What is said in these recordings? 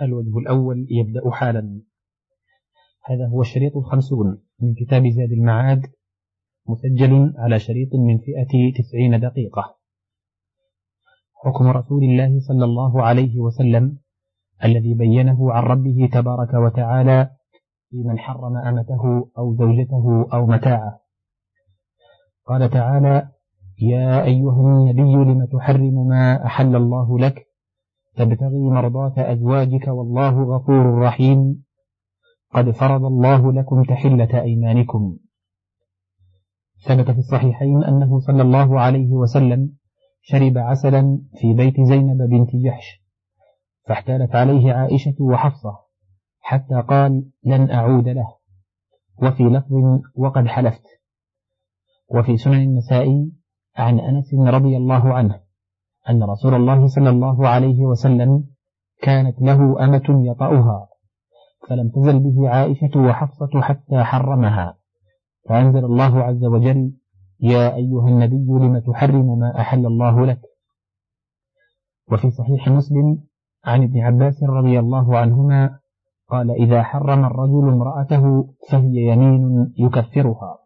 الوجه الأول يبدأ حالا. هذا هو الشريط الخمسون من كتاب زاد المعاد مسجل على شريط من فئة تسعين دقيقة. حكم رسول الله صلى الله عليه وسلم الذي بينه عن ربه تبارك وتعالى في من حرم أمته أو زوجته أو متاعه. قال تعالى يا أيها النبي لم تحرم ما أحل الله لك تبتغي مرضاة أزواجك والله غفور رحيم. قد فرض الله لكم تحلة أيمانكم. ثبت في الصحيحين أنه صلى الله عليه وسلم شرب عسلا في بيت زينب بنت جحش فاحتالت عليه عائشة وحفصة حتى قال لن أعود له. وفي لفظ وقد حلفت. وفي سنن النسائي عن أنس رضي الله عنه. أن رسول الله صلى الله عليه وسلم كانت له أمة يطأها فلم تزل به عائشة وحفصة حتى حرمها. فأنزل الله عز وجل يا أيها النبي لم تحرم ما أحل الله لك؟ وفي صحيح مسلم عن ابن عباس رضي الله عنهما قال إذا حرم الرجل امرأته فهي يمين يكفرها.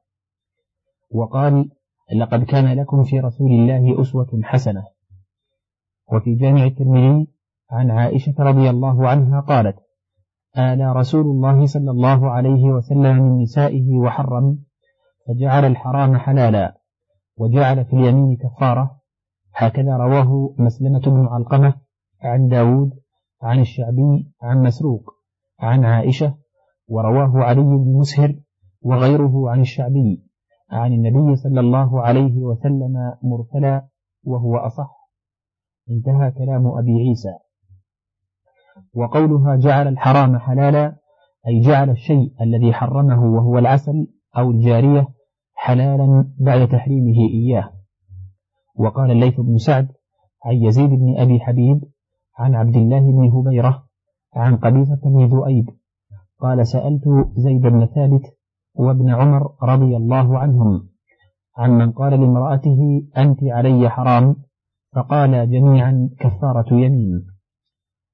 وقال لقد كان لكم في رسول الله أسوة حسنة. وفي جامع الترمذي عن عائشة رضي الله عنها قالت آلى رسول الله صلى الله عليه وسلم من نسائه وحرم فجعل الحرام حلالا وجعل في اليمين كفارة هكذا رواه مسلمة بن علقمة عن داود عن الشعبي عن مسروق عن عائشة ورواه علي بن مسهر وغيره عن الشعبي عن النبي صلى الله عليه وسلم مرسلا وهو أصح انتهى كلام أبي عيسى. وقولها جعل الحرام حلالا أي جعل الشيء الذي حرمه وهو العسل أو الجارية حلالا بعد تحريمه إياه. وقال الليث بن سعد عن يزيد بن أبي حبيب عن عبد الله بن هبيرة عن قبيصة بن ذؤيب قال سألت زيد بن ثابت وابن عمر رضي الله عنهم عمن قال لامرأته أنت علي حرام فقال جميعا كفارة يمين.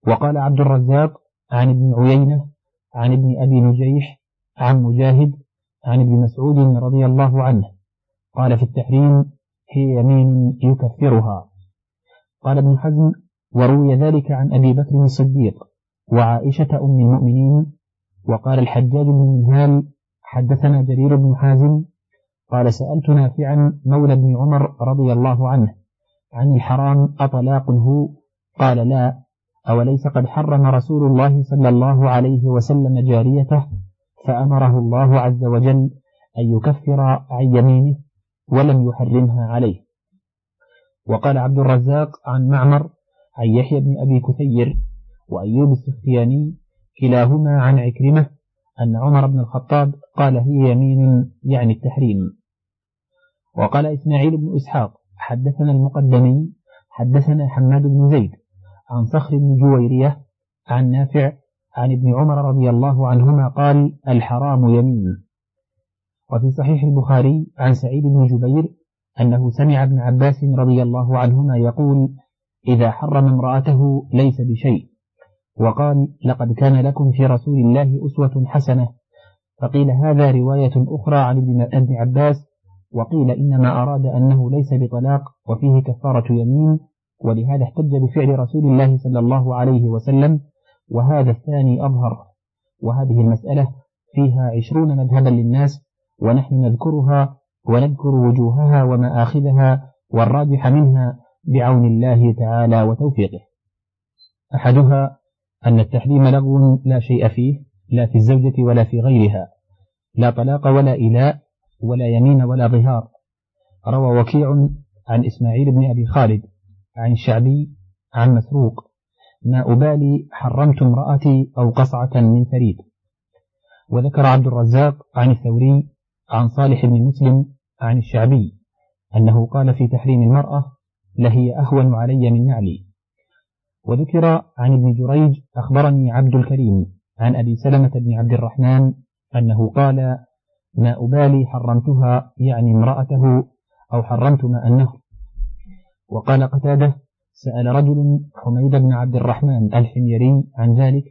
وقال عبد الرزاق عن ابن عيينة عن ابن أبي نجيح عن مجاهد عن ابن مسعود رضي الله عنه. قال في التحريم هي يمين يكفرها. قال ابن حزم وروي ذلك عن أبي بكر الصديق وعائشة أم المؤمنين. وقال الحجاج بن منهال حدثنا جرير بن حازم. قال سألت نافعا مولى بن عمر رضي الله عنه. عن الحرام أطلاق هو؟ قال لا. أوليس قد حرم رسول الله صلى الله عليه وسلم جاريته؟ فأمره الله عز وجل أن يكفر عن يمينه ولم يحرمها عليه. وقال عبد الرزاق عن معمر عن يحيى بن أبي كثير وأيوب السختياني كلاهما عن عكرمة أن عمر بن الخطاب قال هي يمين يعني التحريم. وقال إسماعيل بن إسحاق حدثنا المقدمي حدثنا حماد بن زيد عن صخر بن جويرية عن نافع عن ابن عمر رضي الله عنهما قال الحرام يمين. وفي صحيح البخاري عن سعيد بن جبير أنه سمع ابن عباس رضي الله عنهما يقول إذا حرم امرأته ليس بشيء. وقال لقد كان لكم في رسول الله أسوة حسنة. فقيل هذا رواية أخرى عن ابن عباس وقيل إنما أراد أنه ليس بطلاق وفيه كفارة يمين ولهذا احتج بفعل رسول الله صلى الله عليه وسلم وهذا الثاني أظهر. وهذه المسألة فيها عشرون مذهبا للناس ونحن نذكرها ونذكر وجوهها ومآخذها والراجح منها بعون الله تعالى وتوفيقه. أحدها أن التحريم لغو لا شيء فيه لا في الزوجة ولا في غيرها لا طلاق ولا إلاء ولا يمين ولا ظهار. روى وكيع عن إسماعيل بن أبي خالد عن الشعبي عن مسروق. ما أبالي حرمت امرأتي أو قصعة من ثريد وذكر عبد الرزاق عن الثوري عن صالح بن مسلم عن الشعبي أنه قال في تحريم المرأة لهي أهون علي من نعلي. وذكر عن ابن جريج أخبرني عبد الكريم عن أبي سلمة بن عبد الرحمن أنه قال ما أبالي حرمتها يعني امرأته أو حرمت ماء النهر وقال قتادة سأل رجل حميد بن عبد الرحمن الحميري عن ذلك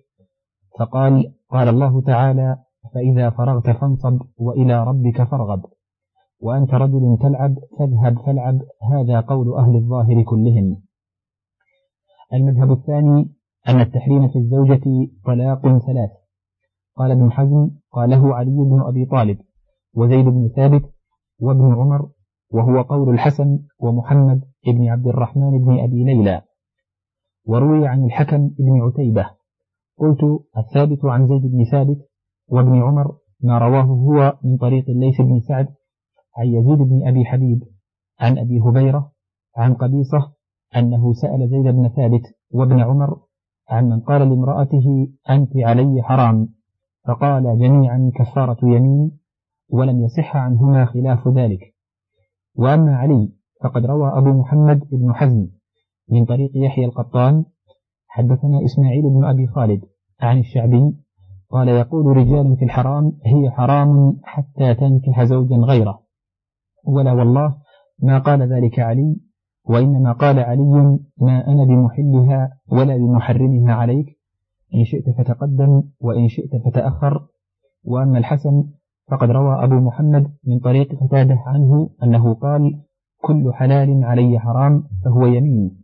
فقال قال الله تعالى فإذا فرغت فانصب وإلى ربك فارغب. وأنت رجل تلعب فاذهب فالعب هذا قول أهل الظاهر كلهم. المذهب الثاني أن التحريم في الزوجة طلاق ثلاث. قال ابن حزم قاله علي بن أبي طالب. وزيد بن ثابت وابن عمر وهو قول الحسن ومحمد بن عبد الرحمن بن أبي ليلى. وروي عن الحكم بن عتيبة. قلت الثابت عن زيد بن ثابت وابن عمر ما رواه هو من طريق الليث بن سعد عن يزيد بن أبي حبيب عن أبي هبيرة عن قبيصة أنه سأل زيد بن ثابت وابن عمر عن من قال لامرأته أنت علي حرام فقال جميعا كفارة يمين ولم يصح عنهما خلاف ذلك. وأما علي فقد روى أبو محمد بن حزم من طريق يحيى القطان حدثنا إسماعيل بن أبي خالد عن الشعبي قال يقول رجال في الحرام هي حرام حتى تنكح زوجا غيره. ولا والله ما قال ذلك علي وإنما قال علي ما أنا بمحلها ولا بمحرمها عليك إن شئت فتقدم وإن شئت فتأخر. وأما الحسن فقد روى أبو محمد من طريق قتادة عنه أنه قال كل حلال علي حرام فهو يمين.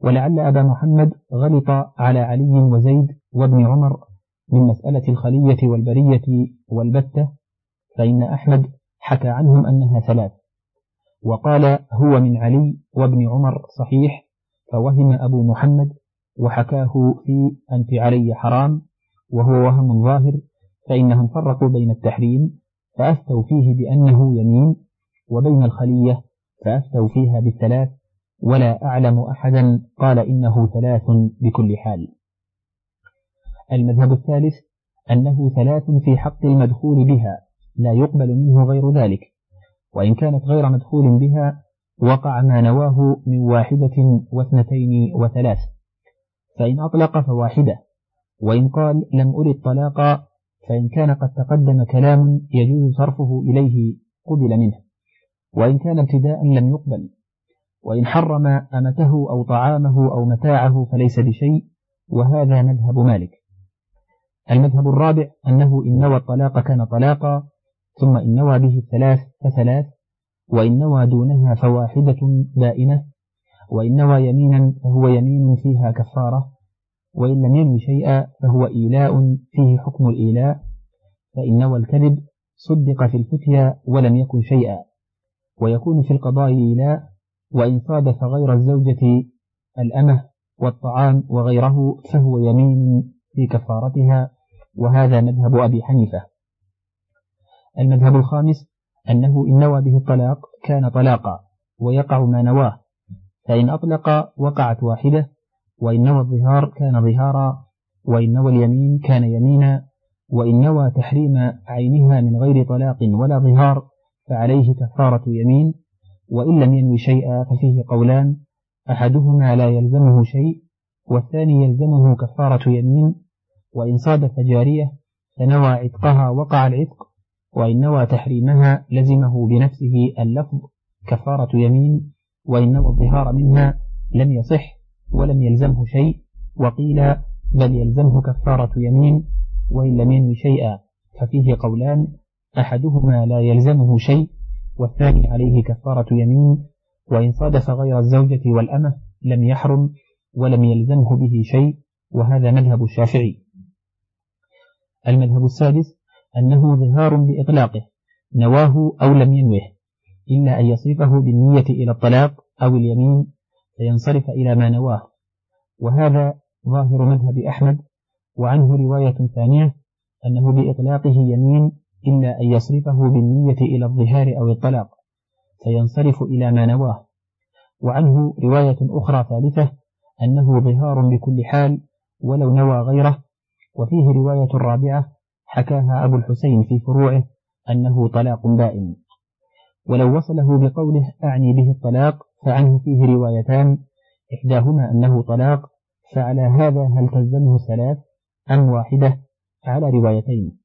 ولعل أبا محمد غلط على علي وزيد وابن عمر من مسألة الخلية والبرية والبتة فإن أحمد حكى عنهم أنها ثلاث. وقال هو من علي وابن عمر صحيح. فوهم أبو محمد وحكاه في أنت علي حرام وهو وهم ظاهر فإنهم فرقوا بين التحريم فأفتوا فيه بأنه يمين وبين الخلية فأفتوا فيها بالثلاث ولا أعلم أحدا قال إنه ثلاث بكل حال. المذهب الثالث أنه ثلاث في حق المدخول بها لا يقبل منه غير ذلك وإن كانت غير مدخول بها وقع ما نواه من واحدة واثنتين وثلاث فإن أطلق فواحدة وإن قال لم أرد طلاقا فإن كان قد تقدم كلام يجوز صرفه إليه قبل منه وإن كان ابتداء لم يقبل وإن حرم أمته أو طعامه أو متاعه فليس بشيء وهذا مذهب مالك. المذهب الرابع أنه إن نوى الطلاق كان طلاقا ثم إن نوى به الثلاث فثلاث وإن نوى دونها فواحدة بائنة وإن نوى يمينا فهو يمين فيها كفارة. وإن لم ينوي شيئا فهو إيلاء فيه حكم الإيلاء. فإن نوى الكذب صدق في الفتيا ولم يكن شيئا. ويكون في القضاء إيلاء وإن صادف غير الزوجة الأمة والطعام وغيره فهو يمين في كفارتها. وهذا مذهب أبي حنيفة. المذهب الخامس أنه إن نوى به الطلاق كان طلاقا ويقع ما نواه. فإن أطلق وقعت واحدة وإن نوى الظهار كان ظهارا وإن نوى اليمين كان يمينا وإن نوى تحريم عينها من غير طلاق ولا ظهار فعليه كفارة يمين وإن لم ينوي شيئا ففيه قولان أحدهما لا يلزمه شيء والثاني يلزمه كفارة يمين وإن صادف جارية فنوى عتقها وقع العتق وإن نوى تحريمها لزمه بنفسه اللفظ كفارة يمين وإن نوى الظهار منها لم يصح ولم يلزمه شيء وقيل بل يلزمه كفارة يمين وإن لم ينوي شيئا ففيه قولان أحدهما لا يلزمه شيء والثاني عليه كفارة يمين وإن صادف غير الزوجة والأمة لم يحرم ولم يلزمه به شيء وهذا مذهب الشافعي. المذهب السادس أنه ظهار بإطلاقه نواه أو لم ينوه إلا أن يصرفه بالنية إلى الطلاق أو اليمين فينصرف إلى ما نواه. وهذا ظاهر مذهب أحمد وعنه رواية ثانية أنه بإطلاقه يمين إلا أن يصرفه بالنية إلى الظهار أو الطلاق فينصرف إلى ما نواه. وعنه رواية أخرى ثالثة أنه ظهار بكل حال ولو نوى غيره وفيه رواية رابعة حكاها أبو الحسين في فروعه أنه طلاق بائن ولو وصله بقوله أعني به الطلاق فعنه فيه روايتان. إحداهما أنه طلاق فعلى هذا هل تلزمه ثلاث أم واحدة؟ على روايتين.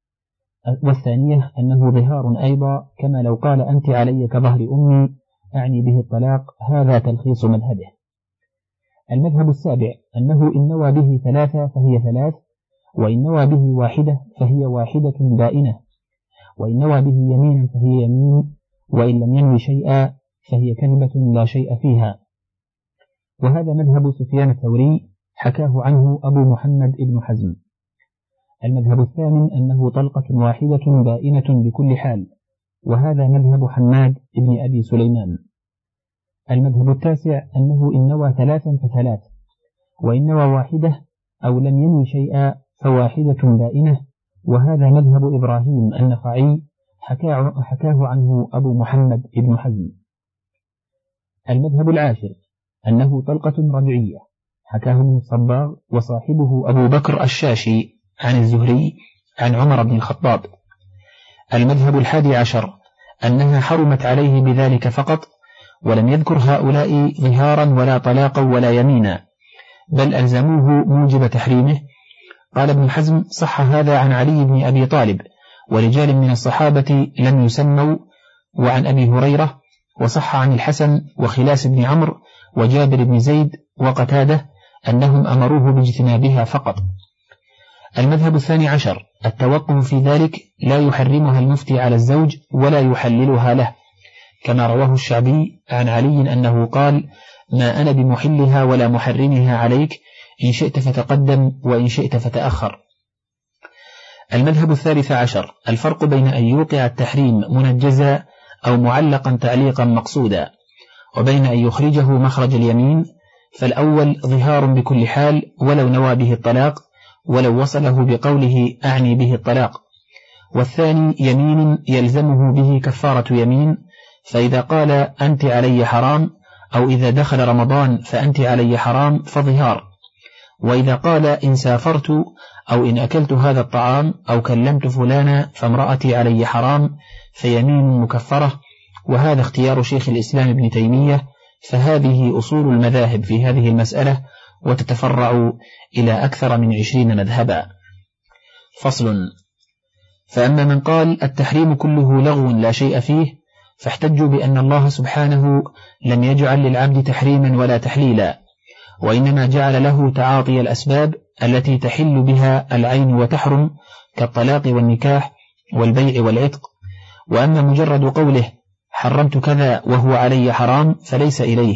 والثانية أنه ظهار أيضا كما لو قال أنت علي كظهر أمي أعني به الطلاق هذا تلخيص مذهبه. المذهب السابع أنه إن نوى به ثلاثة فهي ثلاث وإن نوى به واحدة فهي واحدة بائنة وإن نوى به يمينا فهي يمين وإن لم ينوي شيئا فهي كذبة لا شيء فيها. وهذا مذهب سفيان الثوري حكاه عنه أبو محمد بن حزم. المذهب الثامن أنه طلقة واحدة بائنة بكل حال وهذا مذهب حماد بن أبي سليمان. المذهب التاسع أنه إن نوى ثلاثا فثلاث وإن نوى واحدة أو لم ينوي شيئا فواحدة بائنة. وهذا مذهب إبراهيم النخعي حكاه عنه أبو محمد بن حزم. المذهب العاشر أنه طلقة رجعية حكاه الصباغ وصاحبه أبو بكر الشاشي عن الزهري عن عمر بن الخطاب. المذهب الحادي عشر أنها حرمت عليه بذلك فقط ولم يذكر هؤلاء ظهارا ولا طلاقا ولا يمينا بل ألزموه موجب تحريمه. قال ابن حزم صح هذا عن علي بن أبي طالب ورجال من الصحابة لم يسموا وعن أبي هريرة وصح عن الحسن وخلاس بن عمرو وجابر بن زيد وقتاده أنهم أمروه باجتنابها فقط. المذهب الثاني عشر التوقف في ذلك لا يحرمها المفتي على الزوج ولا يحللها له كما رواه الشعبي عن علي أنه قال ما أنا بمحلها ولا محرمها عليك إن شئت فتقدم وإن شئت فتأخر المذهب الثالث عشر الفرق بين أن يوقع التحريم منجزا أو معلقا تعليقا مقصودا وبين أن يخرجه مخرج اليمين فالأول ظهار بكل حال ولو نوى به الطلاق ولو وصله بقوله أعني به الطلاق. والثاني يمين يلزمه به كفارة يمين فإذا قال أنت علي حرام أو إذا دخل رمضان فأنت علي حرام فظهار. وإذا قال إن سافرت أو إن أكلت هذا الطعام أو كلمت فلانا فامرأتي علي حرام فيمين مكفرة وهذا اختيار شيخ الإسلام ابن تيمية فهذه أصول المذاهب في هذه المسألة وتتفرع إلى أكثر من عشرين مذهبا. فصل فأما من قال التحريم كله لغو لا شيء فيه فاحتجوا بأن الله سبحانه لم يجعل للعبد تحريما ولا تحليلا وإنما جعل له تعاطي الأسباب التي تحل بها العين وتحرم كالطلاق والنكاح والبيع والعتق وأما مجرد قوله حرمت كذا وهو علي حرام فليس إليه.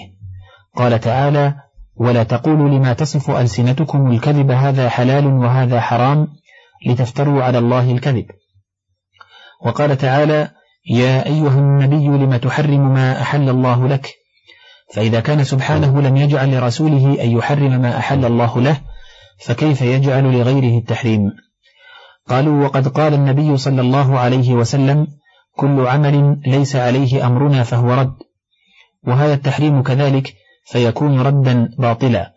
قال تعالى ولا تقولوا لما تصف ألسنتكم الكذب هذا حلال وهذا حرام لتفتروا على الله الكذب. وقال تعالى يا أيها النبي لم تحرم ما أحل الله لك؟ فإذا كان سبحانه لم يجعل لرسوله أن يحرم ما أحل الله له فكيف يجعل لغيره التحريم؟ قالوا وقد قال النبي صلى الله عليه وسلم كل عمل ليس عليه أمرنا فهو رد وهذا التحريم كذلك فيكون ردا باطلا.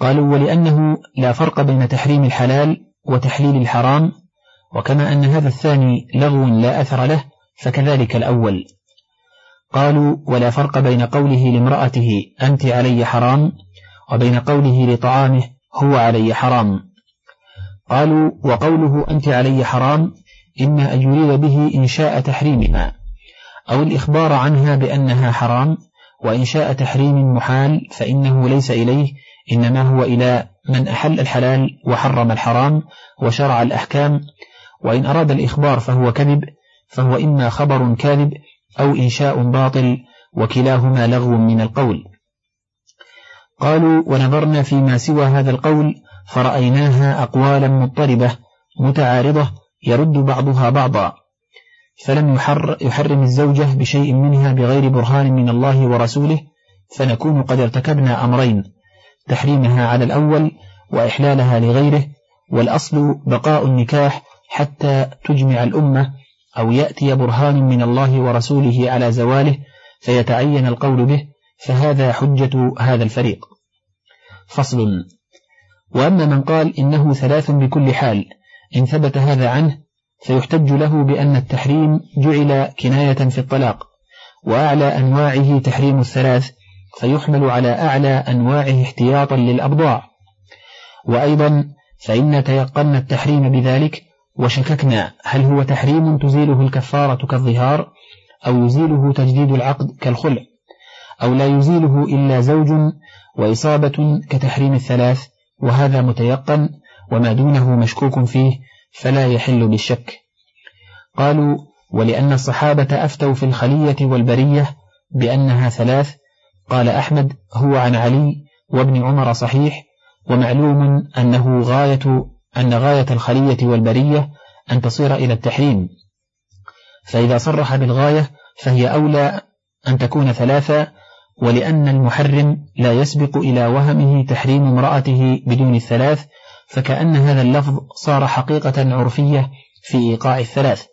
قالوا ولأنه لا فرق بين تحريم الحلال وتحليل الحرام وكما أن هذا الثاني لغو لا أثر له فكذلك الأول. قالوا ولا فرق بين قوله لامرأته أنت علي حرام وبين قوله لطعامه هو علي حرام. قالوا وقوله أنت علي حرام إما أن يريد به إنشاء تحريمها أو الإخبار عنها بأنها حرام وإنشاء تحريم محال فإنه ليس إليه إنما هو إلى من أحل الحلال وحرم الحرام وشرع الأحكام وإن أراد الإخبار فهو كذب فهو إما خبر كاذب أو إنشاء باطل وكلاهما لغو من القول. قالوا ونظرنا فيما سوى هذا القول فرأيناها أقوالا مضطربة متعارضة يرد بعضها بعضا. فلم يحر يحرم الزوجة بشيء منها بغير برهان من الله ورسوله فنكون قد ارتكبنا أمرين تحريمها على الأول وإحلالها لغيره والأصل بقاء النكاح حتى تجمع الأمة أو يأتي برهان من الله ورسوله على زواله فيتعين القول به فهذا حجة هذا الفريق. فصل. وأما من قال إنه ثلاث بكل حال إن ثبت هذا عنه فيحتج له بأن التحريم جعل كناية في الطلاق وأعلى أنواعه تحريم الثلاث فيحمل على أعلى أنواعه احتياطا للأبضاع. وأيضا فإن تيقنا التحريم بذلك وشككنا هل هو تحريم تزيله الكفارة كالظهار أو يزيله تجديد العقد كالخلع أو لا يزيله إلا زوج وإصابة كتحريم الثلاث وهذا متيقن وما دونه مشكوك فيه فلا يحل بالشك. قالوا ولأن الصحابة أفتوا في الخلية والبرية بأنها ثلاث. قال أحمد هو عن علي وابن عمر صحيح ومعلوم أنه غاية أن غاية الخلية والبرية أن تصير إلى التحريم. فإذا صرح بالغاية فهي أولى أن تكون ثلاثة ولأن المحرم لا يسبق إلى وهمه تحريم امرأته بدون الثلاث فكأن هذا اللفظ صار حقيقة عرفية في إيقاع الثلاث.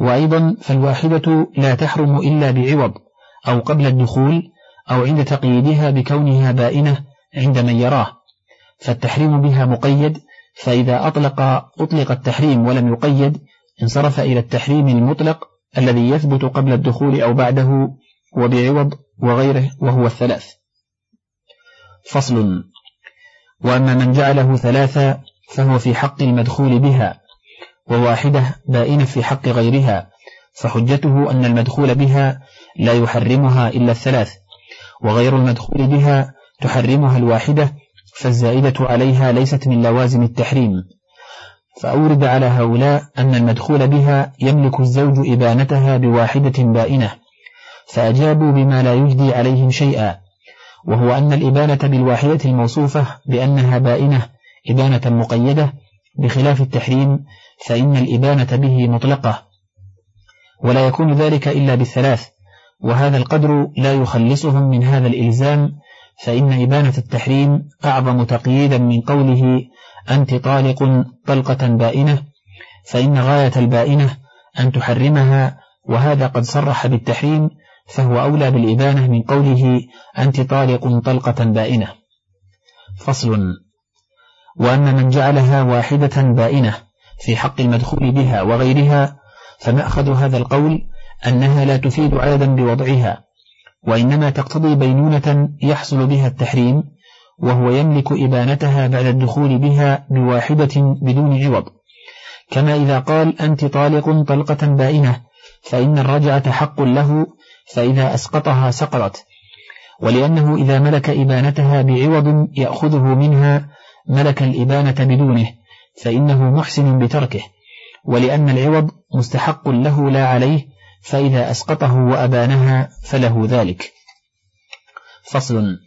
وأيضا فالواحدة لا تحرم إلا بعوض أو قبل الدخول أو عند تقييدها بكونها بائنة عند من يراه. فالتحريم بها مقيد فإذا أطلق أطلق التحريم ولم يقيد انصرف إلى التحريم المطلق الذي يثبت قبل الدخول أو بعده وبعوض وغيره وهو الثلاث. فصل. وأما من جعله ثلاثة فهو في حق المدخول بها وواحدة بائنة في حق غيرها فحجته أن المدخول بها لا يحرمها إلا الثلاث وغير المدخول بها تحرمها الواحدة فالزائدة عليها ليست من لوازم التحريم. فأورد على هؤلاء أن المدخول بها يملك الزوج إبانتها بواحدة بائنة فأجابوا بما لا يجدي عليهم شيئا وهو أن الإبانة بالواحدة الموصوفة بأنها بائنة إبانة مقيدة بخلاف التحريم فإن الإبانة به مطلقة. ولا يكون ذلك إلا بالثلاث وهذا القدر لا يخلصهم من هذا الإلزام فإن إبانة التحريم أعظم تقييدا من قوله أنت طالق طلقة بائنة فإن غاية البائنة أن تحرمها وهذا قد صرح بالتحريم فهو أولى بالإبانة من قوله أنت طالق طلقة بائنة. فصل وأن من جعلها واحدة بائنة في حق المدخول بها وغيرها فمأخذ هذا القول أنها لا تفيد عددا بوضعها وإنما تقتضي بينونة يحصل بها التحريم وهو يملك إبانتها بعد الدخول بها بواحدة بدون عوض. كما إذا قال أنت طالق طلقة بائنة فإن الرجعة حق له فإذا أسقطها سقطت ولأنه إذا ملك إبانتها بعوض يأخذه منها ملك الإبانة بدونه فإنه محسن بتركه ولأن العوض مستحق له لا عليه فإذا أسقطه وأبانها فله ذلك. فصل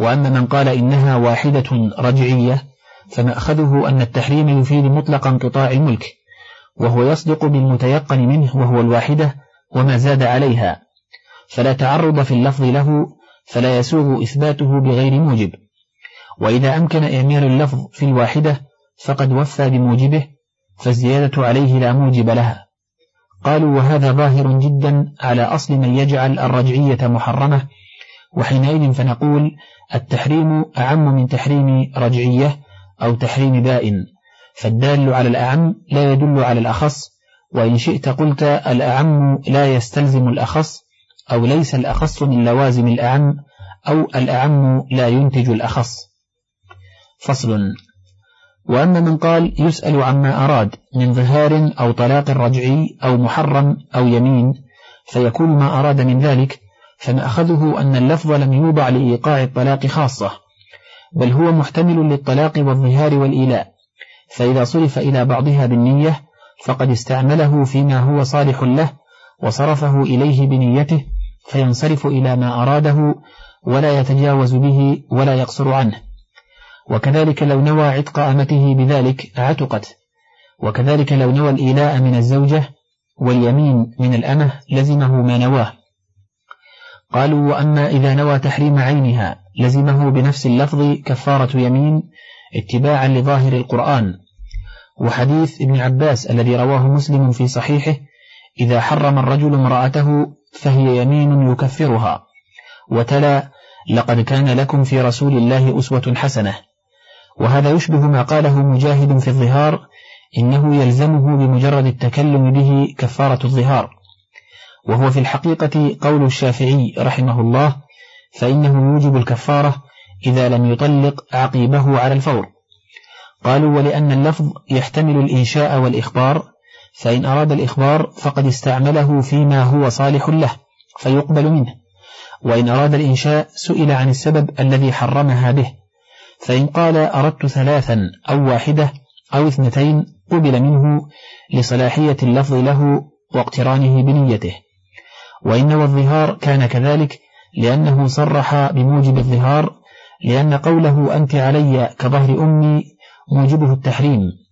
وأما من قال إنها واحدة رجعية فمأخذه أن التحريم يفيد مطلق انقطاع الملك وهو يصدق بالمتيقن منه وهو الواحدة وما زاد عليها. فلا تعرض في اللفظ له فلا يسوغ إثباته بغير موجب. وإذا أمكن إعمال اللفظ في الواحدة فقد وفى بموجبه فالزيادة عليه لا موجب لها. قالوا وهذا ظاهر جدا على أصل من يجعل الرجعية محرمة. وحينئذ فنقول التحريم أعم من تحريم رجعية أو تحريم بائن فالدال على الأعم لا يدل على الأخص وإن شئت قلت الأعم لا يستلزم الأخص. أو ليس الأخص من لوازم الأعم أو الأعم لا ينتج الأخص. فصل. وأما من قال يسأل عما أراد من ظهار أو طلاق رجعي أو محرم أو يمين فيكون ما أراد من ذلك فمأخذه أن اللفظ لم يوضع لإيقاع الطلاق خاصة بل هو محتمل للطلاق والظهار والإيلاء. فإذا صرف إلى بعضها بالنية فقد استعمله فيما هو صالح له وصرفه إليه بنيته فينصرف إلى ما أراده ولا يتجاوز به ولا يقصر عنه. وكذلك لو نوى عتق أمته بذلك عتقت. وكذلك لو نوى الإيلاء من الزوجة واليمين من الأمة لزمه ما نواه. قالوا وأما إذا نوى تحريم عينها لزمه بنفس اللفظ كفارة يمين اتباعا لظاهر القرآن. وحديث ابن عباس الذي رواه مسلم في صحيحه إذا حرم الرجل امرأته فهي يمين يكفرها. وتلا لقد كان لكم في رسول الله أسوة حسنة. وهذا يشبه ما قاله مجاهد في الظهار إنه يلزمه بمجرد التكلم به كفارة الظهار. وهو في الحقيقة قول الشافعي رحمه الله فإنه يوجب الكفارة إذا لم يطلق عقيبه على الفور. قالوا ولأن اللفظ يحتمل الإنشاء والإخبار فإن أراد الإخبار فقد استعمله فيما هو صالح له فيقبل منه. وإن أراد الإنشاء سئل عن السبب الذي حرمها به. فإن قال أردت ثلاثا أو واحدة أو اثنتين قبل منه لصلاحية اللفظ له واقترانه بنيته. وإن والظهار كان كذلك لأنه صرح بموجب الظهار لأن قوله أنت علي كظهر أمي موجبه التحريم.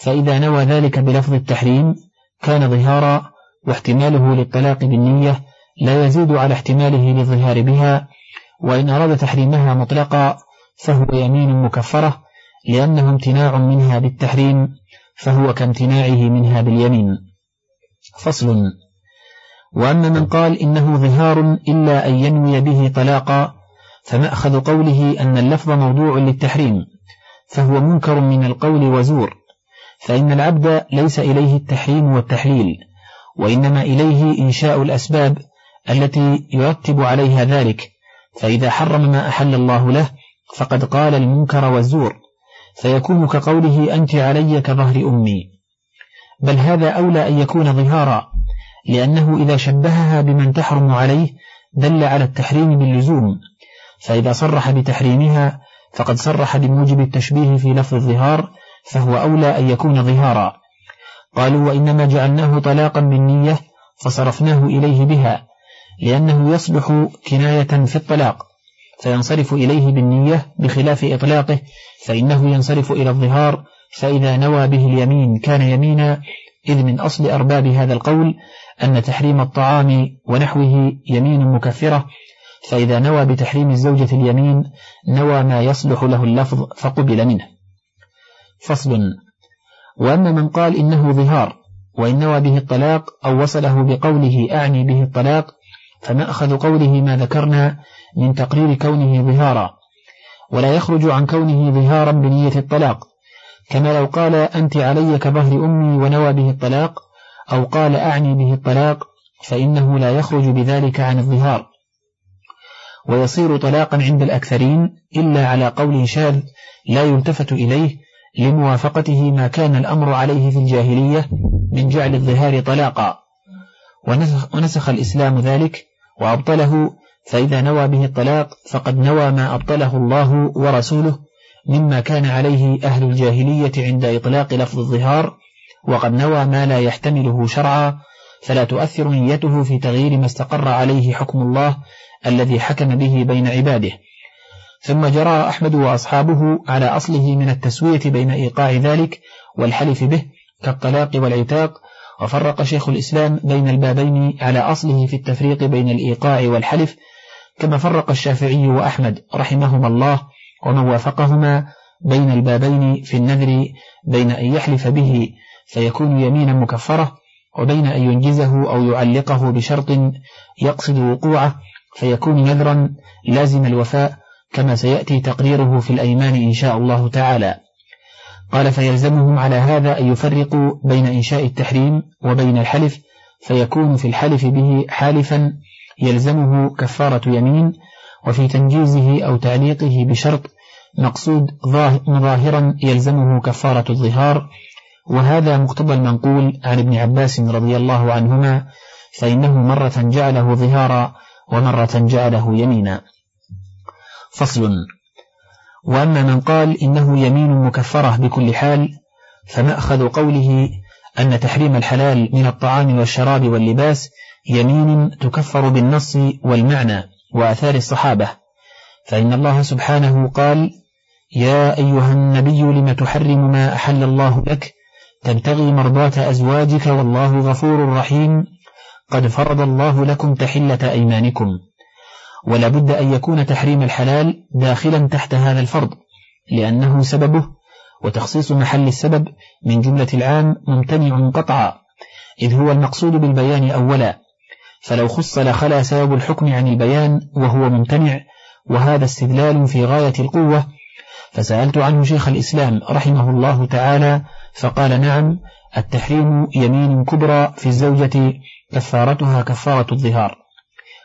فإذا نوى ذلك بلفظ التحريم كان ظهارا واحتماله للطلاق بالنية لا يزيد على احتماله للظهار بها وإن أراد تحريمها مطلقا فهو يمين مكفرة لأنه امتناع منها بالتحريم فهو كامتناعه منها باليمين. فصل. وأما من قال إنه ظهار إلا أن ينوي به طلاقا فمأخذ قوله أن اللفظ موضوع للتحريم فهو منكر من القول وزور. فإن العبد ليس إليه التحريم والتحليل وإنما إليه إنشاء الأسباب التي يرتب عليها ذلك. فإذا حرم ما أحل الله له فقد قال المنكر والزور. فيكون كقوله أنت علي كظهر أمي. بل هذا أولى أن يكون ظهارا لأنه إذا شبهها بمن تحرم عليه دل على التحريم باللزوم. فإذا صرح بتحريمها فقد صرح بموجب التشبيه في لفظ الظهار فهو أولى أن يكون ظهارا. قالوا وإنما جعلناه طلاقا بالنية فصرفناه إليه بها لأنه يصبح كناية في الطلاق فينصرف إليه بالنية بخلاف إطلاقه فإنه ينصرف إلى الظهار فإذا نوى به اليمين كان يمينا إذ من أصل أرباب هذا القول أن تحريم الطعام ونحوه يمين مكفرة فإذا نوى بتحريم الزوجة اليمين نوى ما يصلح له اللفظ فقبل منه. فصل. وأما من قال إنه ظهار وإن نوى به الطلاق أو وصله بقوله أعني به الطلاق فمأخذ قوله ما ذكرنا من تقرير كونه ظهارا. ولا يخرج عن كونه ظهارا بنية الطلاق. كما لو قال أنت علي كظهر أمي ونوى به الطلاق أو قال أعني به الطلاق فإنه لا يخرج بذلك عن الظهار. ويصير طلاقا عند الأكثرين إلا على قول شاذ لا يلتفت إليه لموافقته ما كان الأمر عليه في الجاهلية من جعل الظهار طلاقا. ونسخ الإسلام ذلك وأبطله فإذا نوى به الطلاق فقد نوى ما أبطله الله ورسوله مما كان عليه أهل الجاهلية عند إطلاق لفظ الظهار وقد نوى ما لا يحتمله شرعا فلا تؤثر نيته في تغيير ما استقر عليه حكم الله الذي حكم به بين عباده. ثم جرى أحمد وأصحابه على أصله من التسوية بين إيقاع ذلك والحلف به كالطلاق والعتاق وفرق شيخ الإسلام بين البابين على أصله في التفريق بين الإيقاع والحلف كما فرق الشافعي وأحمد رحمهما الله ومن وافقهما بين البابين في النذر بين أن يحلف به فيكون يمينا مكفرة وبين أن ينجزه أو يعلقه بشرط يقصد وقوعه فيكون نذرا لازم الوفاء كما سيأتي تقريره في الأيمان إن شاء الله تعالى. قال فيلزمهم على هذا أن يفرقوا بين إنشاء التحريم وبين الحلف فيكون في الحلف به حالفا يلزمه كفارة يمين وفي تنجيزه أو تعليقه بشرط مقصود ظاهرا يلزمه كفارة الظهار. وهذا مقتضى المنقول عن ابن عباس رضي الله عنهما فإنه مرة جعله ظهارا ومرة جعله يمينا. فصل. وأما من قال إنه يمين مكفرة بكل حال فمأخذ قوله أن تحريم الحلال من الطعام والشراب واللباس يمين تكفر بالنص والمعنى وآثار الصحابة. فإن الله سبحانه قال يا أيها النبي لم تحرم ما أحل الله لك؟ تبتغي مرضاة أزواجك والله غفور رحيم. قد فرض الله لكم تحلة أيمانكم. ولا بد أن يكون تحريم الحلال داخلا تحت هذا الفرض لأنه سببه وتخصيص محل السبب من جملة العام ممتنع قطعا إذ هو المقصود بالبيان أولا. فلو خص لخلا سبب الحكم عن البيان وهو ممتنع وهذا استدلال في غاية القوة. فسألت عنه شيخ الإسلام رحمه الله تعالى فقال نعم التحريم يمين كبرى في الزوجة كفارتها كفارة الظهار.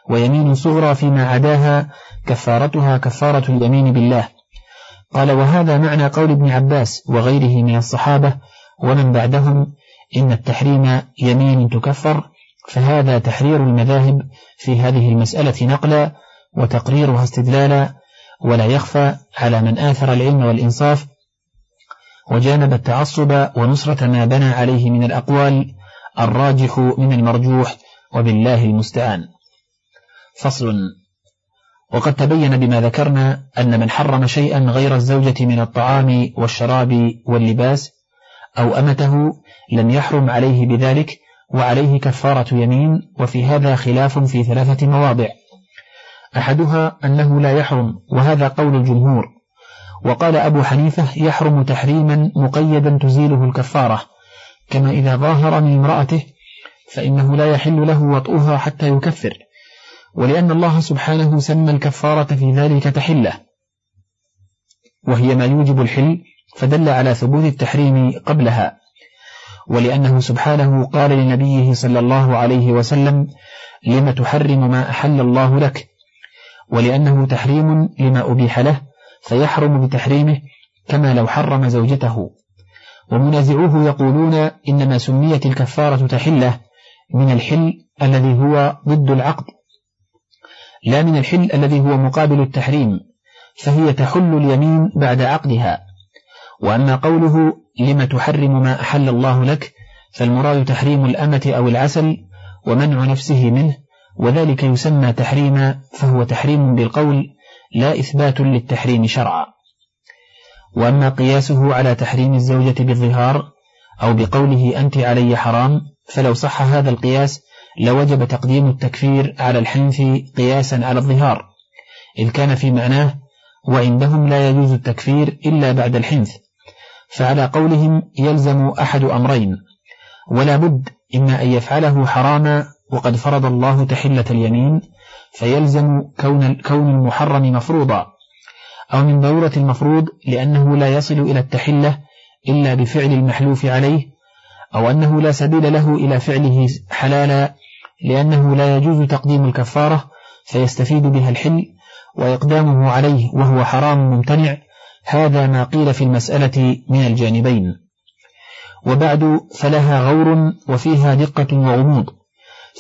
ويمين صغرى فيما عداها كفارتها كفارة اليمين بالله. قال وهذا معنى قول ابن عباس وغيره من الصحابة ومن بعدهم إن التحريم يمين تكفر فهذا تحرير المذاهب في هذه المسألة نقلا وتقريرها استدلالا ولا يخفى على من آثر العلم والإنصاف وجانب التعصب ونصرة ما بنى عليه من الأقوال الراجح من المرجوح وبالله المستعان. فصل. وقد تبين بما ذكرنا أن من حرم شيئا غير الزوجة من الطعام والشراب واللباس أو أمته لم يحرم عليه بذلك وعليه كفارة يمين وفي هذا خلاف في ثلاثة مواضع. أحدها أنه لا يحرم وهذا قول الجمهور. وقال أبو حنيفة يحرم تحريما مقيدا تزيله الكفارة كما إذا ظاهر من امرأته فإنه لا يحل له وطئها حتى يكفر. ولأن الله سبحانه سمى الكفارة في ذلك تحلة. وهي ما يوجب الحل فدل على ثبوت التحريم قبلها. ولأنه سبحانه قال لنبيه صلى الله عليه وسلم لم تحرم ما أحل الله لك؟ ولأنه تحريم لما أبيح له فيحرم بتحريمه كما لو حرم زوجته. ومنازعوه يقولون إنما سميت الكفارة تحلة من الحل الذي هو ضد العقد. لا من الحل الذي هو مقابل التحريم فهي تحل اليمين بعد عقدها. وأما قوله لم تحرم ما أحل الله لك فالمراد تحريم الأمة أو العسل ومنع نفسه منه وذلك يسمى تحريما فهو تحريم بالقول لا إثبات للتحريم شرعا. وأما قياسه على تحريم الزوجة بالظهار أو بقوله أنت علي حرام فلو صح هذا القياس لوجب تقديم التكفير على الحنث قياسا على الظهار إذ كان في معناه وعندهم لا يجوز التكفير إلا بعد الحنث فعلى قولهم يلزم أحد أمرين ولا بد إما أن يفعله حراما وقد فرض الله تحلة اليمين فيلزم كون كون المحرم مفروضا أو من ضرورة المفروض لأنه لا يصل إلى التحلة إلا بفعل المحلوف عليه أو أنه لا سبيل له إلى فعله حلالا لأنه لا يجوز تقديم الكفارة فيستفيد بها الحل وإقدامه عليه وهو حرام ممتنع. هذا ما قيل في المسألة من الجانبين. وبعد فلها غور وفيها دقة وغموض.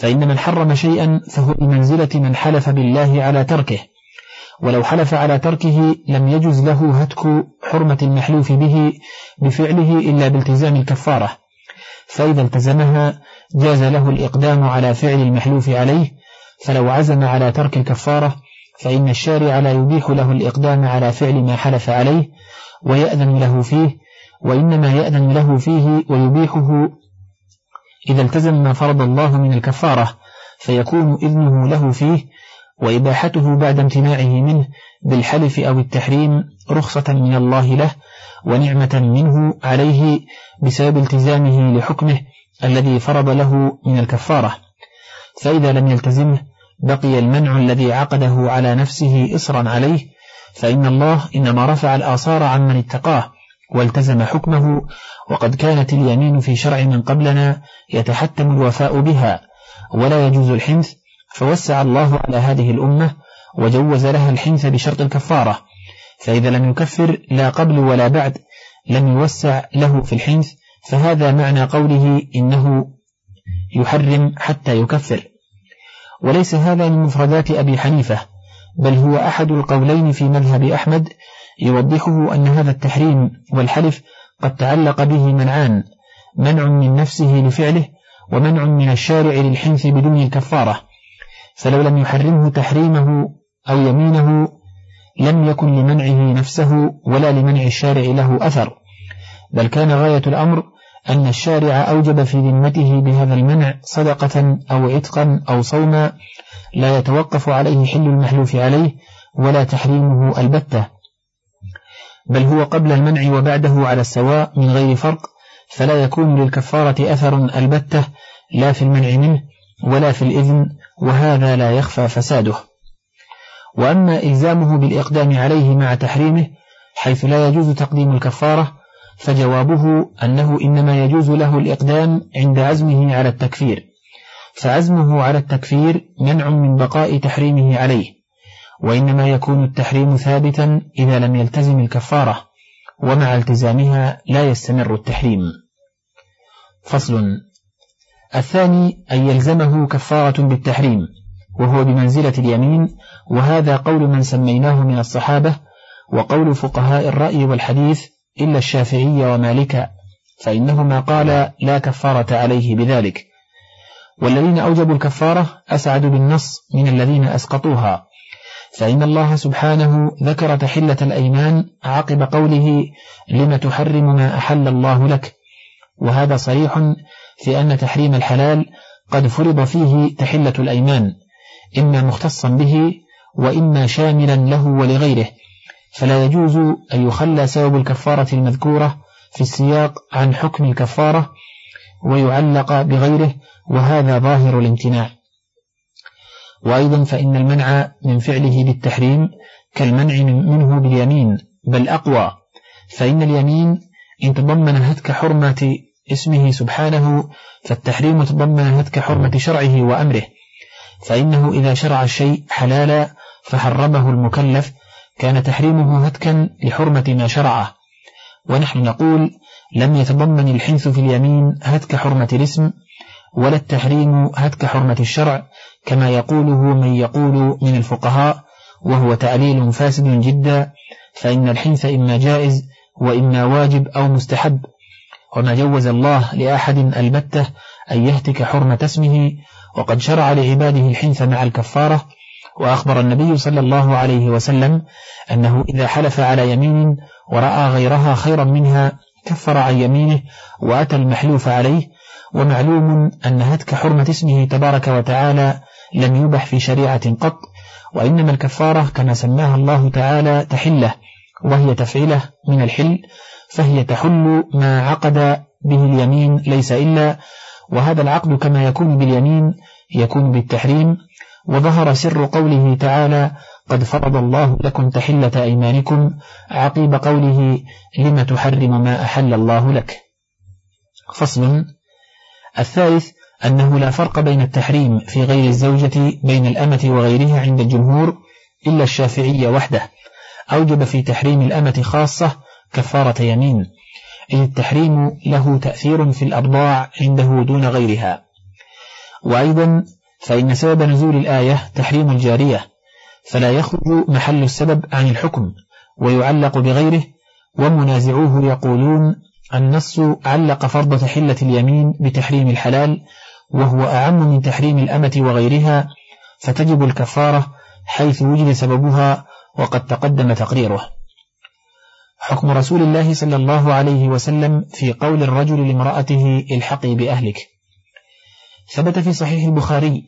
فإن من حرم شيئا فهو بمنزلة من حلف بالله على تركه. ولو حلف على تركه لم يجز له هتك حرمة المحلوف به بفعله إلا بالتزام الكفارة. فإذا التزمها جاز له الإقدام على فعل المحلوف عليه فلو عزم على ترك الكفارة فإن الشارع لا يبيح له الإقدام على فعل ما حلف عليه ويأذن له فيه وإنما يأذن له فيه ويبيحه. إذا التزم ما فرض الله من الكفارة فيكون إذنه له فيه وإباحته بعد امتناعه منه بالحلف أو التحريم رخصة من الله له ونعمة منه عليه بسبب التزامه لحكمه الذي فرض له من الكفارة. فإذا لم يلتزمه بقي المنع الذي عقده على نفسه إصرا عليه فإن الله إنما رفع الآثار عن من اتقاه والتزم حكمه وقد كانت اليمين في شرع من قبلنا يتحتم الوفاء بها ولا يجوز الحنث فوسع الله على هذه الأمة وجوز لها الحنث بشرط الكفارة. فإذا لم يكفر لا قبل ولا بعد لم يوسع له في الحنث فهذا معنى قوله إنه يحرم حتى يكفر. وليس هذا من مفردات أبي حنيفة بل هو أحد القولين في مذهب أحمد يوضحه أن هذا التحريم والحلف قد تعلق به منعان منع من نفسه لفعله ومنع من الشارع للحنث بدون الكفارة. فلو لم يحرمه تحريمه أو يمينه لم يكن لمنعه نفسه ولا لمنع الشارع له أثر بل كان غاية الأمر أن الشارع أوجب في ذمته بهذا المنع صدقة أو عتقا أو صوما لا يتوقف عليه حل المحلوف عليه ولا تحريمه البتة. بل هو قبل المنع وبعده على السواء من غير فرق فلا يكون للكفارة أثر البتة لا في المنع منه ولا في الإذن وهذا لا يخفى فساده. وأما إلزامه بالإقدام عليه مع تحريمه حيث لا يجوز تقديم الكفارة فجوابه أنه إنما يجوز له الإقدام عند عزمه على التكفير. فعزمه على التكفير منع من بقاء تحريمه عليه وإنما يكون التحريم ثابتا إذا لم يلتزم الكفارة ومع التزامها لا يستمر التحريم. فصل. الثاني أن يلزمه كفارة بالتحريم. وهو بمنزلة اليمين وهذا قول من سميناه من الصحابة وقول فقهاء الرأي والحديث إلا الشافعي ومالك فإنهما قال لا كفارة عليه بذلك. والذين أوجبوا الكفارة أسعد بالنص من الذين أسقطوها. فإن الله سبحانه ذكر تحلة الأيمان عقب قوله لم تحرم ما أحل الله لك. وهذا صريح في أن تحريم الحلال قد فرض فيه تحلة الأيمان. إما مختصا به وإما شاملا له ولغيره. فلا يجوز أن يخلى سبب الكفارة المذكورة في السياق عن حكم الكفارة ويعلق بغيره وهذا ظاهر الامتناع. وأيضا فإن المنع من فعله بالتحريم كالمنع منه باليمين بل أقوى. فإن اليمين إن تضمن هتك حرمة اسمه سبحانه فالتحريم تضمن هتك حرمة شرعه وأمره. فإنه إذا شرع الشيء حلالا فحرمه المكلف كان تحريمه هتكا لحرمة ما شرعه. ونحن نقول لم يتضمن الحنث في اليمين هتك حرمة الاسم ولا التحريم هتك حرمة الشرع كما يقوله من يقول من الفقهاء وهو تعليل فاسد جدا فإن الحنث إما جائز وإما واجب أو مستحب. وما جوز الله لأحد البتة أن يهتك حرمة اسمه وقد شرع لعباده الحنث مع الكفارة وأخبر النبي صلى الله عليه وسلم أنه إذا حلف على يمين ورأى غيرها خيرا منها كفر عن يمينه وأتى المحلوف عليه ومعلوم أن هتك حرمة اسمه تبارك وتعالى لم يبح في شريعة قط وإنما الكفارة كما سماها الله تعالى تحلة وهي تفعلة من الحل فهي تحل ما عقد به اليمين ليس إلا وهذا العقد كما يكون باليمين يكون بالتحريم وظهر سر قوله تعالى قد فرض الله لكم تحلة أيمانكم عقيب قوله لم تحرم ما أحل الله لك فصل. الثالث أنه لا فرق بين التحريم في غير الزوجة بين الأمة وغيرها عند الجمهور إلا الشافعية وحده. أوجب في تحريم الأمة خاصة كفارة يمين إذ التحريم له تأثير في الأبضاع عنده دون غيرها. وأيضا فإن سبب نزول الآية تحريم الجارية فلا يخرج محل السبب عن الحكم ويعلق بغيره ومنازعوه يقولون النص علق فرض تحلة اليمين بتحريم الحلال وهو أعم من تحريم الأمة وغيرها فتجب الكفارة حيث وجد سببها وقد تقدم تقريره. حكم رسول الله صلى الله عليه وسلم في قول الرجل لامرأته الحقي بأهلك. ثبت في صحيح البخاري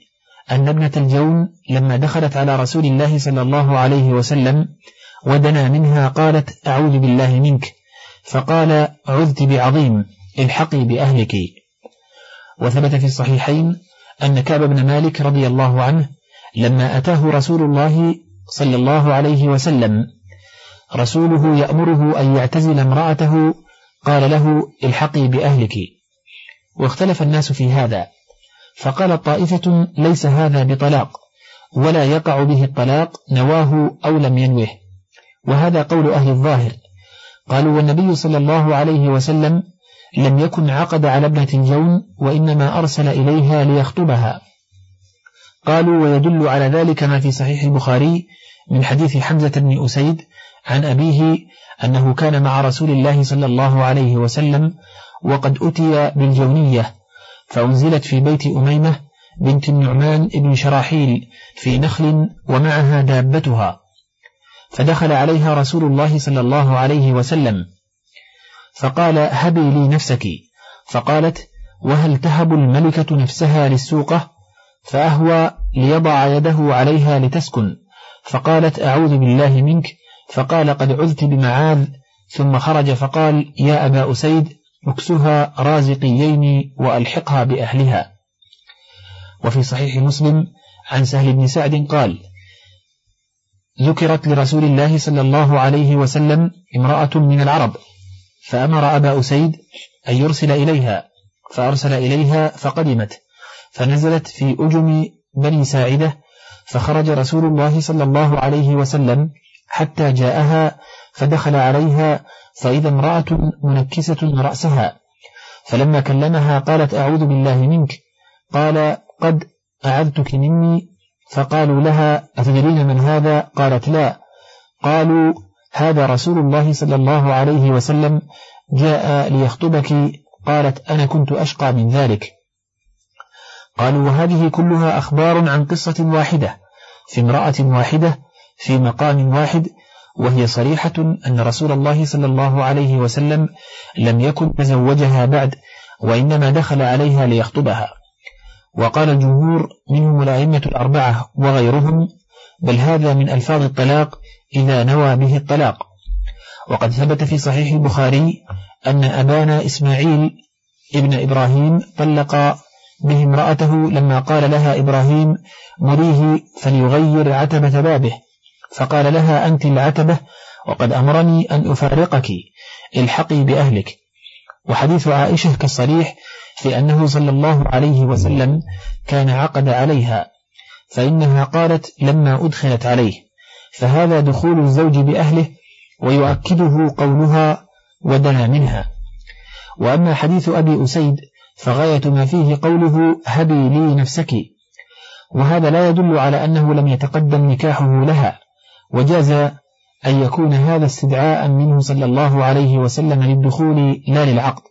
أن ابنة الجون لما دخلت على رسول الله صلى الله عليه وسلم ودنا منها قالت أعوذ بالله منك. فقال عذت بعظيم الحقي بأهلك. وثبت في الصحيحين أن كعب بن مالك رضي الله عنه لما أتاه رسول الله صلى الله عليه وسلم رسوله يأمره أن يعتزل امرأته قال له الحقي بأهلك. واختلف الناس في هذا. فقال طائفة ليس هذا بطلاق ولا يقع به الطلاق نواه أو لم ينوه. وهذا قول أهل الظاهر. قالوا والنبي صلى الله عليه وسلم لم يكن عقد على ابنة الجون وإنما أرسل إليها ليخطبها. قالوا ويدل على ذلك ما في صحيح البخاري من حديث حمزة بن أسيد عن أبيه أنه كان مع رسول الله صلى الله عليه وسلم وقد أتي بالجونية فأنزلت في بيت أميمة بنت النعمان بن شراحيل في نخل ومعها دابتها فدخل عليها رسول الله صلى الله عليه وسلم فقال هبي لي نفسك. فقالت وهل تهب الملكة نفسها للسوقة فأهوى ليضع يده عليها لتسكن فقالت أعوذ بالله منك فقال قد عذت بمعاذ ثم خرج فقال يا أبا أسيد اكسها رازقيين وألحقها بأهلها. وفي صحيح مسلم عن سهل بن سعد قال ذكرت لرسول الله صلى الله عليه وسلم امرأة من العرب فأمر أبا أسيد أن يرسل إليها فأرسل إليها فقدمت فنزلت في أجم بني ساعدة فخرج رسول الله صلى الله عليه وسلم حتى جاءها فدخل عليها فإذا امرأة منكسة رأسها. فلما كلمها قالت أعوذ بالله منك. قال قد أعذتك مني. فقالوا لها أتدرين من هذا؟ قالت لا. قالوا هذا رسول الله صلى الله عليه وسلم. جاء ليخطبك. قالت أنا كنت أشقى من ذلك. قالوا وهذه كلها أخبار عن قصة واحدة. في امرأة واحدة في مقام واحد وهي صريحة أن رسول الله صلى الله عليه وسلم لم يكن تزوجها بعد وإنما دخل عليها ليخطبها. وقال الجمهور منهم الأئمة الأربعة وغيرهم بل هذا من ألفاظ الطلاق إذا نوى به الطلاق وقد ثبت في صحيح البخاري أن أبانا إسماعيل ابن إبراهيم طلق به امرأته لما قال لها إبراهيم مريه فليغير عتبة بابه فقال لها أنت العتبة وقد أمرني أن أفارقك. الحقي بأهلك. وحديث عائشة كالصريح في أنه صلى الله عليه وسلم كان عقد عليها فإنها قالت لما أدخلت عليه فهذا دخول الزوج بأهله ويؤكده قولها ودنا منها. وأما حديث أبي أسيد فغاية ما فيه قوله هبي لي نفسك. وهذا لا يدل على أنه لم يتقدم نكاحه لها. وجاز أن يكون هذا استدعاء منه صلى الله عليه وسلم للدخول لا للعقد.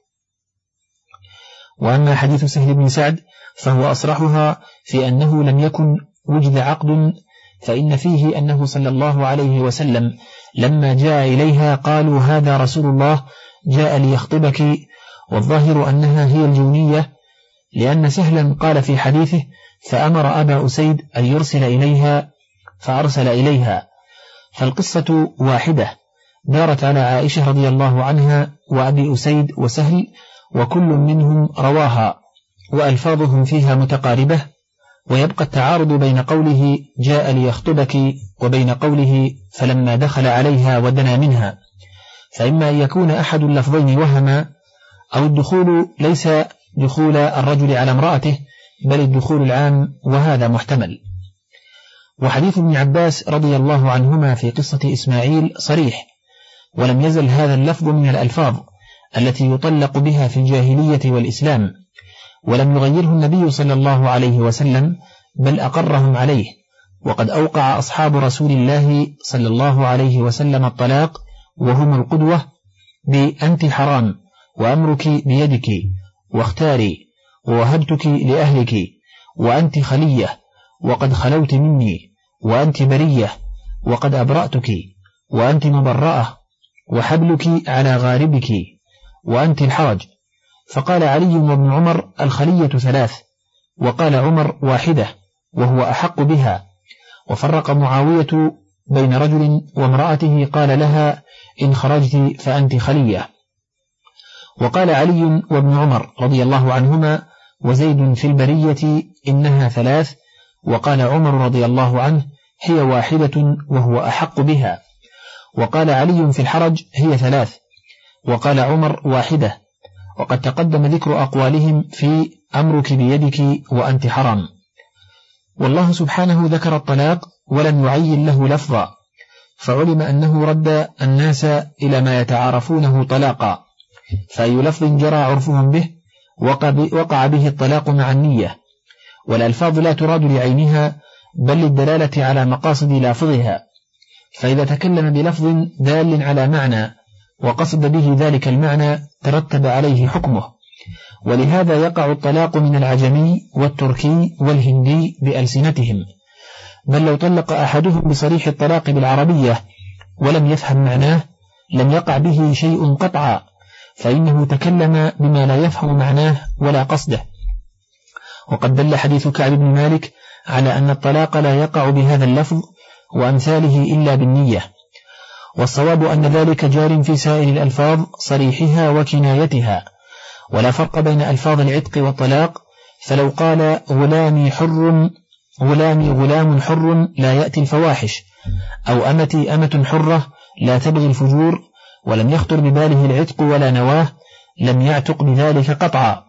وأما حديث سهل بن سعد فهو أصرحها في أنه لم يكن وجد عقد فإن فيه أنه صلى الله عليه وسلم لما جاء إليها قالوا هذا رسول الله جاء ليخطبك والظاهر أنها هي الجونية لأن سهلا قال في حديثه فأمر أبا أسيد أن يرسل إليها فأرسل إليها. فالقصة واحدة. دارت على عائشة رضي الله عنها وأبي أسيد وسهل وكل منهم رواها وألفاظهم فيها متقاربة ويبقى التعارض بين قوله جاء ليخطبك وبين قوله فلما دخل عليها ودنا منها. فإما أن يكون أحد اللفظين وهما أو الدخول ليس دخول الرجل على امرأته بل الدخول العام وهذا محتمل. وحديث ابن عباس رضي الله عنهما في قصة إسماعيل صريح ولم يزل هذا اللفظ من الألفاظ التي يطلق بها في الجاهلية والإسلام ولم يغيره النبي صلى الله عليه وسلم بل أقرهم عليه وقد أوقع أصحاب رسول الله صلى الله عليه وسلم الطلاق وهم القدوة بأنت حرام وأمرك بيدك واختاري ووهبتك لأهلك وأنت خلية وقد خلوت مني وأنت برية وقد أبرأتك وأنت مبرأة وحبلك على غاربك وأنت الحرج. فقال علي وابن عمر الخلية ثلاث وقال عمر واحدة وهو أحق بها. وفرق معاوية بين رجل وامرأته قال لها إن خرجت فأنت خلية. وقال علي وابن عمر رضي الله عنهما وزيد في البرية إنها ثلاث وقال عمر رضي الله عنه هي واحدة وهو أحق بها. وقال علي في الحرج هي ثلاث. وقال عمر واحدة. وقد تقدم ذكر أقوالهم في أمرك بيدك وأنت حرام. والله سبحانه ذكر الطلاق ولم يعين له لفظا. فعلم أنه رد الناس إلى ما يتعارفونه طلاقا. فأي لفظ جرى عرفهم به وقع به الطلاق مع النية. والألفاظ لا تراد لعينها بل للدلالة على مقاصد لافظها. فإذا تكلم بلفظ دال على معنى وقصد به ذلك المعنى ترتب عليه حكمه. ولهذا يقع الطلاق من العجمي والتركي والهندي بألسنتهم. بل لو طلق أحدهم بصريح الطلاق بالعربية ولم يفهم معناه لم يقع به شيء قطعا فإنه تكلم بما لا يفهم معناه ولا قصده. وقد دل حديث كعب بن مالك على أن الطلاق لا يقع بهذا اللفظ وأمثاله إلا بالنية. والصواب أن ذلك جار في سائر الألفاظ صريحها وكنايتها. ولا فرق بين ألفاظ العتق والطلاق فلو قال غلامي حر غلامي غلام حر لا يأتي الفواحش أو أمتي أمة حرة لا تبغي الفجور ولم يخطر بباله العتق ولا نواه لم يعتق بذلك قطعا.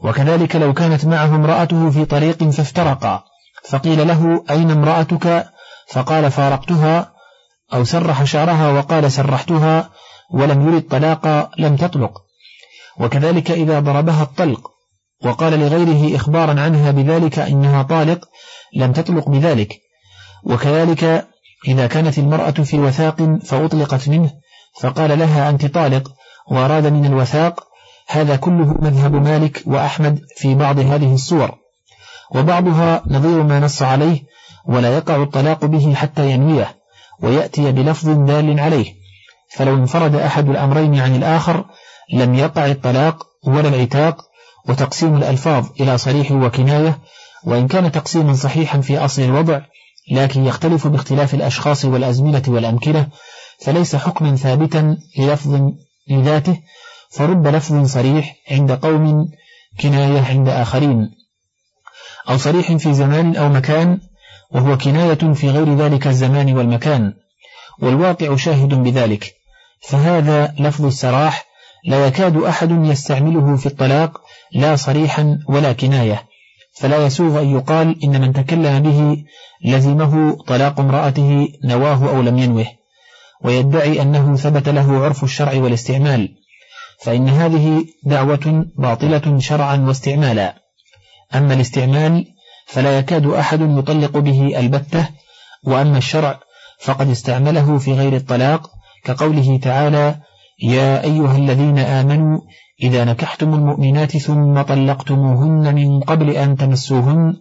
وكذلك لو كانت معه امرأته في طريق فافترقا. فقيل له أين امرأتك؟ فقال فارقتها أو سرح شعرها وقال سرحتها ولم يرد طلاقا لم تطلق. وكذلك إذا ضربها الطلق وقال لغيره إخبارا عنها بذلك إنها طالق لم تطلق بذلك. وكذلك إذا كانت المرأة في وثاق فأطلقت منه فقال لها أنت طالق وأراد من الوثاق هذا كله مذهب مالك وأحمد في بعض هذه الصور وبعضها نظير ما نص عليه ولا يقع الطلاق به حتى ينويه ويأتي بلفظ دال عليه. فلو انفرد أحد الأمرين عن الآخر لم يقع الطلاق ولا العتاق وتقسيم الألفاظ إلى صريح وكناية وإن كان تقسيما صحيحا في أصل الوضع لكن يختلف باختلاف الأشخاص والأزمنة والأمكنة فليس حكما ثابتا للفظ لذاته فرب لفظ صريح عند قوم كناية عند آخرين. أو صريح في زمان أو مكان وهو كناية في غير ذلك الزمان والمكان. والواقع شاهد بذلك. فهذا لفظ السراح لا يكاد أحد يستعمله في الطلاق لا صريحا ولا كناية. فلا يسوغ أن يقال إن من تكلم به لزمه طلاق امرأته نواه أو لم ينوه. ويدعي أنه ثبت له عرف الشرع والاستعمال. فإن هذه دعوة باطلة شرعا واستعمالا. أما الاستعمال فلا يكاد أحد يطلق به البتة وأما الشرع فقد استعمله في غير الطلاق كقوله تعالى يا أيها الذين آمنوا إذا نكحتم المؤمنات ثم طلقتموهن من قبل أن تمسوهن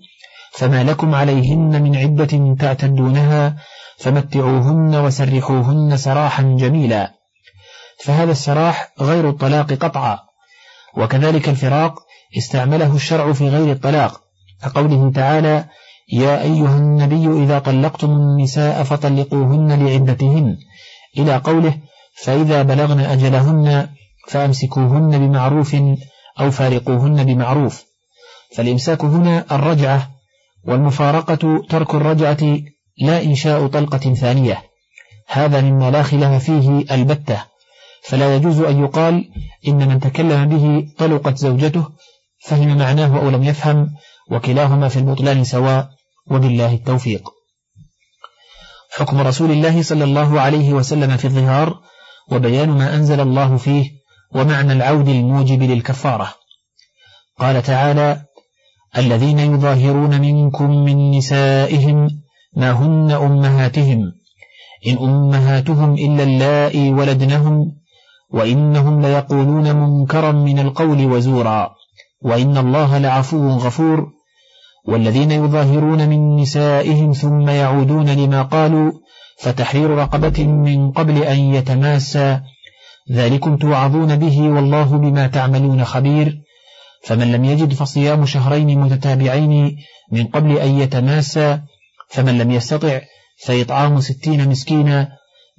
فما لكم عليهن من عدة تعتدونها فمتعوهن وسرحوهن سراحا جميلا. فهذا السراح غير الطلاق قطعا. وكذلك الفراق استعمله الشرع في غير الطلاق. كقوله تعالى يا أيها النبي إذا طلقتم النساء فطلقوهن لعدتهن. إلى قوله فإذا بلغن أجلهن فأمسكوهن بمعروف أو فارقوهن بمعروف. فالإمساك هنا الرجعة والمفارقة ترك الرجعة لا إنشاء طلقة ثانية. هذا مما لا خلاف فيه البتة. فلا يجوز أن يقال إن من تكلم به طلقت زوجته فهم معناه أو لم يفهم وكلاهما في البطلان سواء وبالله التوفيق. حكم رسول الله صلى الله عليه وسلم في الظهار وبيان ما أنزل الله فيه ومعنى العود الموجب للكفارة. قال تعالى الذين يظاهرون منكم من نسائهم ما هن أمهاتهم إن أمهاتهم إلا اللائي ولدنهم وإنهم ليقولون منكرا من القول وزورا. وإن الله لعفو غفور. والذين يظاهرون من نسائهم ثم يعودون لما قالوا فتحرير رقبة من قبل أن يتماسى ذلكم توعظون به والله بما تعملون خبير. فمن لم يجد فصيام شهرين متتابعين من قبل أن يتماسى فمن لم يستطع فإطعام ستين مسكينا.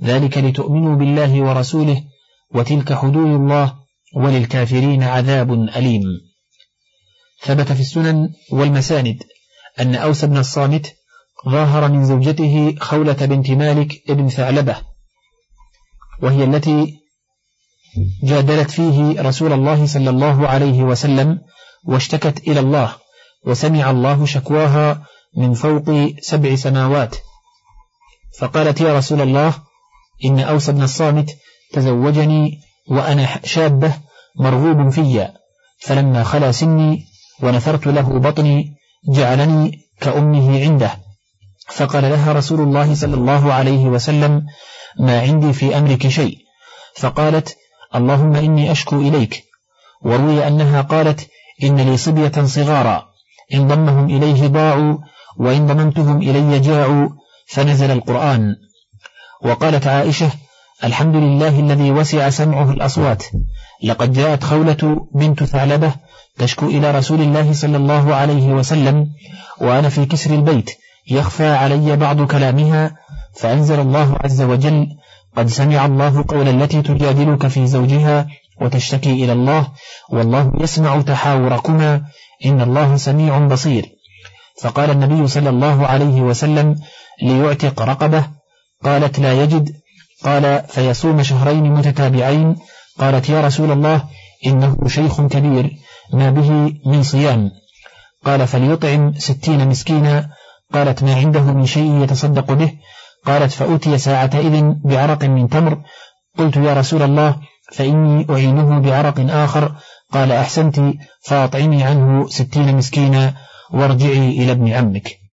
ذلك لتؤمنوا بالله ورسوله وتلك حدود الله وللكافرين عذاب أليم. ثبت في السنن والمساند أن أوس بن الصامت ظاهر من زوجته خولة بنت مالك ابن ثعلبة وهي التي جادلت فيه رسول الله صلى الله عليه وسلم واشتكت إلى الله وسمع الله شكواها من فوق سبع سماوات. فقالت يا رسول الله إن أوس بن الصامت تزوجني وأنا شابة مرغوب في فلما خلا سني ونثرت له بطني جعلني كأمه عنده. فقال لها رسول الله صلى الله عليه وسلم ما عندي في أمرك شيء. فقالت اللهم إني أشكو إليك. وروي أنها قالت إن لي صبية صغارا إن ضمهم إليه ضاعوا وإن ضممتهم إلي جاعوا فنزل القرآن. وقالت عائشة الحمد لله الذي وسع سمعه الأصوات لقد جاءت خولة بنت ثعلبة تشكو إلى رسول الله صلى الله عليه وسلم وأنا في كسر البيت يخفى علي بعض كلامها فأنزل الله عز وجل قد سمع الله قول التي تجادلك في زوجها وتشتكي إلى الله والله يسمع تحاوركما إن الله سميع بصير فقال النبي صلى الله عليه وسلم ليعتق رقبة قالت لا يجد قال فيصوم شهرين متتابعين. قالت يا رسول الله إنه شيخ كبير ما به من صيام. قال فليطعم ستين مسكينا. قالت ما عنده من شيء يتصدق به. قالت فأتي ساعتئذ بعرق من تمر. قلت يا رسول الله فإني أعينه بعرق آخر. قال أحسنت فأطعمي عنه ستين مسكينا وارجعي إلى ابن عمك.